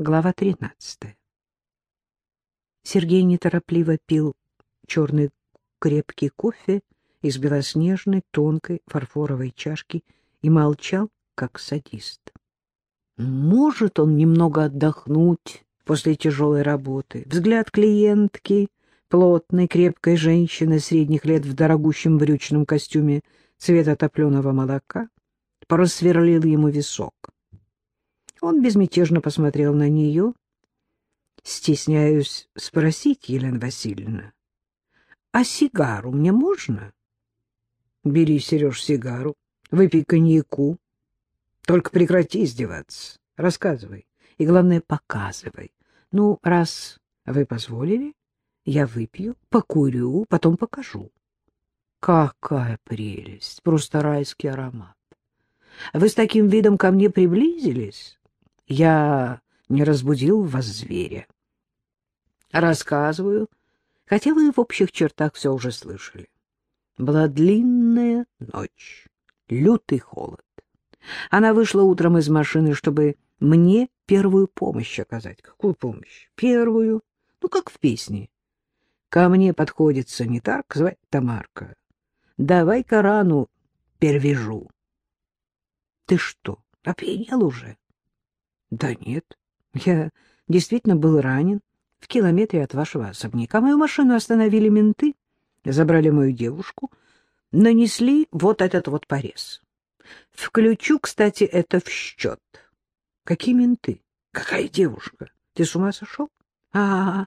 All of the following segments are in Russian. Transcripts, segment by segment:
Глава 13. Сергей неторопливо пил черный крепкий кофе из белоснежной тонкой фарфоровой чашки и молчал, как садист. Может он немного отдохнуть после тяжелой работы. Взгляд клиентки, плотной, крепкой женщины средних лет в дорогущем брючном костюме цвета топленого молока, просверлил ему висок. Он безмятежно посмотрел на нее. Стесняюсь спросить, Елена Васильевна, а сигару мне можно? Бери, Сереж, сигару, выпей коньяку. Только прекрати издеваться. Рассказывай. И, главное, показывай. Ну, раз вы позволили, я выпью, покурю, потом покажу. Какая прелесть! Просто райский аромат. Вы с таким видом ко мне приблизились? Я не разбудил вас зверя. Рассказываю, хотя вы в общих чертах все уже слышали. Была длинная ночь, лютый холод. Она вышла утром из машины, чтобы мне первую помощь оказать. Какую помощь? Первую? Ну, как в песне. Ко мне подходит санитарка, звать Тамарка. Давай-ка рану перевяжу. Ты что, опьянел уже? Да нет, я действительно был ранен в километре от вашего особняка. Мою машину остановили менты, забрали мою девушку, нанесли вот этот вот порез. Включу, кстати, это в счет. Какие менты? Какая девушка? Ты с ума сошел? А, -а, -а.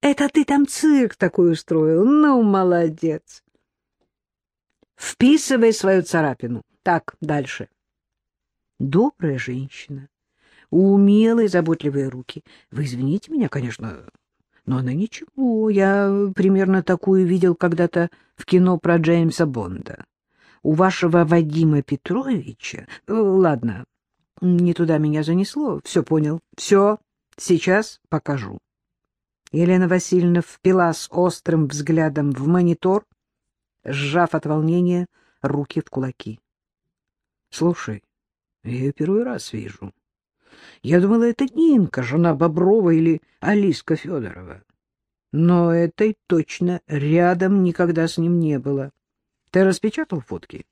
это ты там цирк такой устроил? Ну, молодец. Вписывай свою царапину. Так, дальше. Добрая женщина умелые, заботливые руки. Вы извините меня, конечно, но она ничего. Я примерно такую видел когда-то в кино про Джеймса Бонда. У вашего Вадима Петровича... Э, ладно, не туда меня занесло. Все понял. Все, сейчас покажу. Елена Васильевна впилась острым взглядом в монитор, сжав от волнения руки в кулаки. — Слушай, я ее первый раз вижу. Я думала, это Нинка, жена Боброва или Алиска Федорова. Но этой точно рядом никогда с ним не было. Ты распечатал фотки?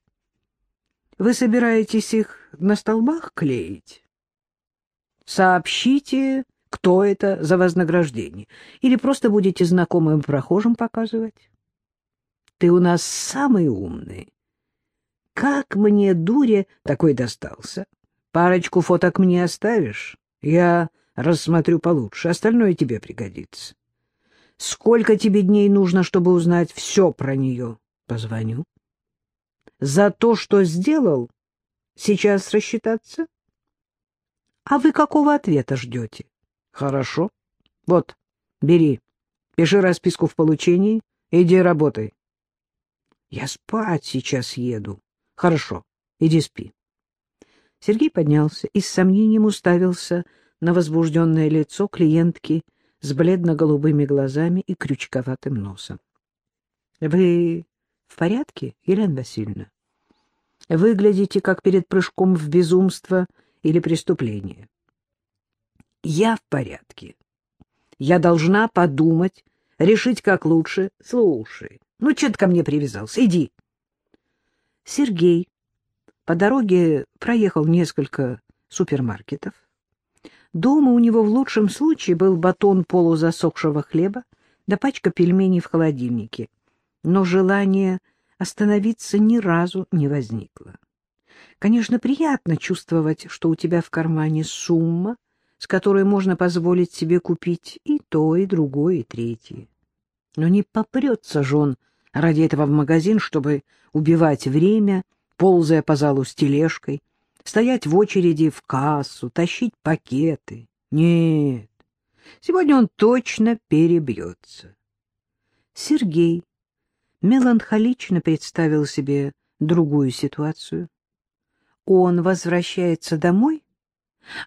Вы собираетесь их на столбах клеить? Сообщите, кто это за вознаграждение. Или просто будете знакомым прохожим показывать? Ты у нас самый умный. Как мне, дуре, такой достался? Парочку фоток мне оставишь? Я рассмотрю получше, остальное тебе пригодится. Сколько тебе дней нужно, чтобы узнать все про нее? Позвоню. За то, что сделал, сейчас рассчитаться? А вы какого ответа ждете? Хорошо. Вот, бери, пиши расписку в получении, иди работай. Я спать сейчас еду. Хорошо, иди спи. Сергей поднялся и с сомнением уставился на возбужденное лицо клиентки с бледно-голубыми глазами и крючковатым носом. — Вы в порядке, Елена Васильевна? Выглядите, как перед прыжком в безумство или преступление. — Я в порядке. Я должна подумать, решить, как лучше. Слушай, ну что ты ко мне привязался? Иди. Сергей по дороге проехал несколько супермаркетов. Дома у него в лучшем случае был батон полузасохшего хлеба да пачка пельменей в холодильнике, но желание остановиться ни разу не возникло. Конечно, приятно чувствовать, что у тебя в кармане сумма, с которой можно позволить себе купить и то, и другое, и третье. Но не попрется же он ради этого в магазин, чтобы убивать время ползая по залу с тележкой, стоять в очереди в кассу, тащить пакеты. Нет, сегодня он точно перебьется. Сергей меланхолично представил себе другую ситуацию. Он возвращается домой,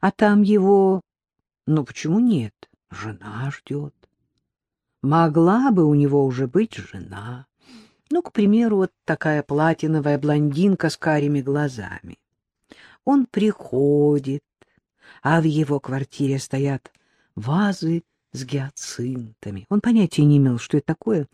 а там его... Ну, почему нет? Жена ждет. Могла бы у него уже быть жена. Ну, к примеру, вот такая платиновая блондинка с карими глазами. Он приходит, а в его квартире стоят вазы с гиацинтами. Он понятия не имел, что это такое.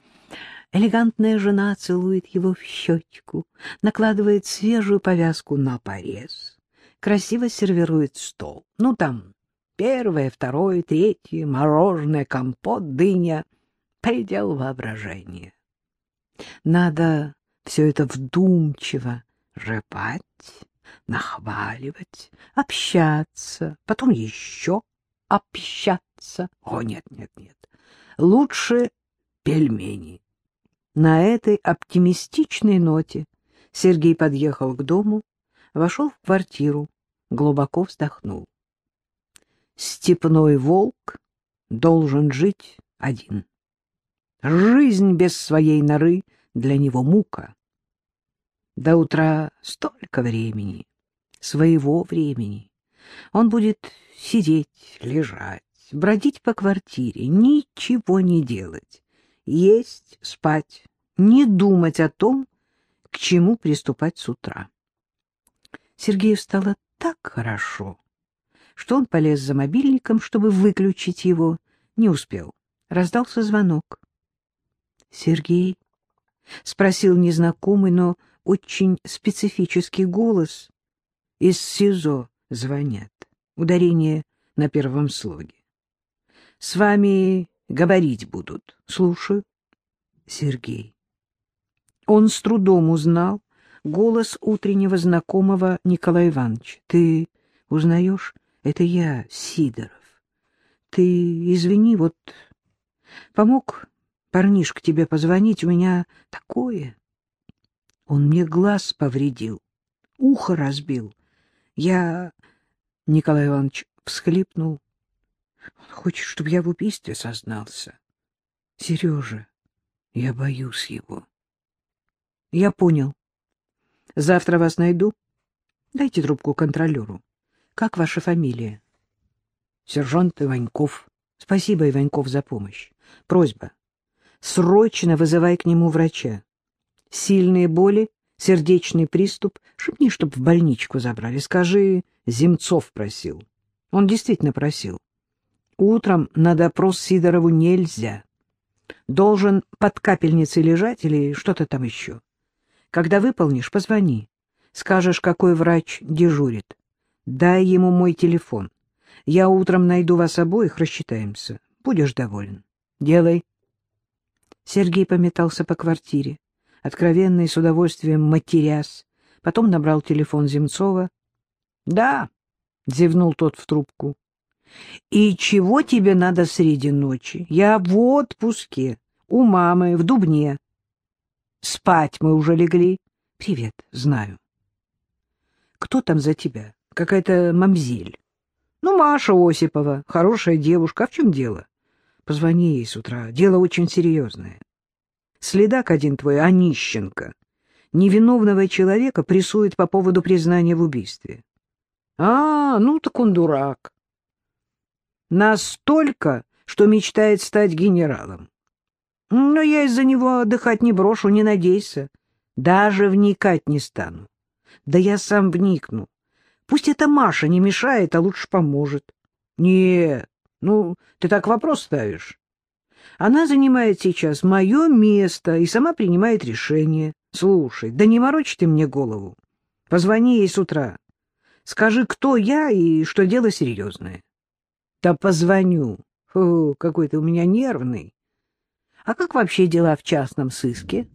Элегантная жена целует его в щечку, накладывает свежую повязку на порез, красиво сервирует стол. Ну, там первое, второе, третье, мороженое, компот, дыня. Предел воображения. Надо все это вдумчиво жевать, нахваливать, общаться, потом еще общаться. О, нет, нет, нет. Лучше пельмени. На этой оптимистичной ноте Сергей подъехал к дому, вошел в квартиру, глубоко вздохнул. Степной волк должен жить один. Жизнь без своей норы для него мука. До утра столько времени, своего времени. Он будет сидеть, лежать, бродить по квартире, ничего не делать, есть, спать, не думать о том, к чему приступать с утра. Сергею стало так хорошо, что он полез за мобильником, чтобы выключить его, не успел. Раздался звонок. «Сергей?» — спросил незнакомый, но очень специфический голос. Из СИЗО звонят. Ударение на первом слоге. «С вами говорить будут. Слушаю». Сергей. Он с трудом узнал голос утреннего знакомого Николая Ивановича. «Ты узнаешь? Это я, Сидоров. Ты извини, вот помог парнишка тебе позвонить, у меня такое. Он мне глаз повредил, ухо разбил. Я... Николай Иванович всхлипнул. Он хочет, чтобы я в убийстве сознался. Сережа, я боюсь его. Я понял. Завтра вас найду. Дайте трубку контролеру. Как ваша фамилия? Сержант Иваньков. Спасибо, Иваньков, за помощь. Просьба. Срочно вызывай к нему врача. Сильные боли, сердечный приступ. Шепни, чтоб в больничку забрали. Скажи, Земцов просил. Он действительно просил. Утром на допрос Сидорову нельзя. Должен под капельницей лежать или что-то там еще. Когда выполнишь, позвони. Скажешь, какой врач дежурит. Дай ему мой телефон. Я утром найду вас обоих, рассчитаемся. Будешь доволен. Делай. Сергей пометался по квартире, откровенно и с удовольствием матерясь. Потом набрал телефон Земцова. — Да, — зевнул тот в трубку. — И чего тебе надо среди ночи? Я в отпуске, у мамы, в Дубне. Спать мы уже легли. — Привет, знаю. — Кто там за тебя? Какая-то мамзель. — Ну, Маша Осипова, хорошая девушка. А в чем дело? Позвони ей с утра. Дело очень серьезное. Следак один твой, Онищенко, невиновного человека прессует по поводу признания в убийстве. А, ну так он дурак. Настолько, что мечтает стать генералом. Но я из-за него отдыхать не брошу, не надейся. Даже вникать не стану. Да я сам вникну. Пусть эта Маша не мешает, а лучше поможет. Нет, ну, ты так вопрос ставишь. Она занимает сейчас мое место и сама принимает решение. Слушай, да не морочь ты мне голову. Позвони ей с утра. Скажи, кто я и что дело серьезное. Да позвоню. Фу, какой ты у меня нервный. А как вообще дела в частном сыске?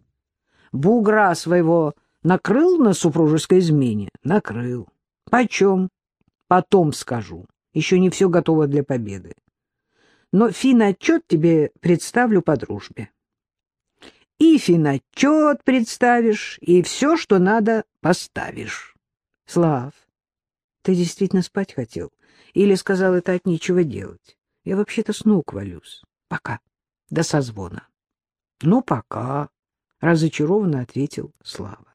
Бугра своего накрыл на супружеской измене? Накрыл. Почем? Потом скажу. Еще не все готово для победы. Но финотчет тебе представлю по дружбе. И финотчет представишь, и все, что надо, поставишь. Слав, ты действительно спать хотел? Или сказал это от нечего делать? Я вообще-то с ног валюсь. Пока. До созвона. Ну, пока, — разочарованно ответил Слава.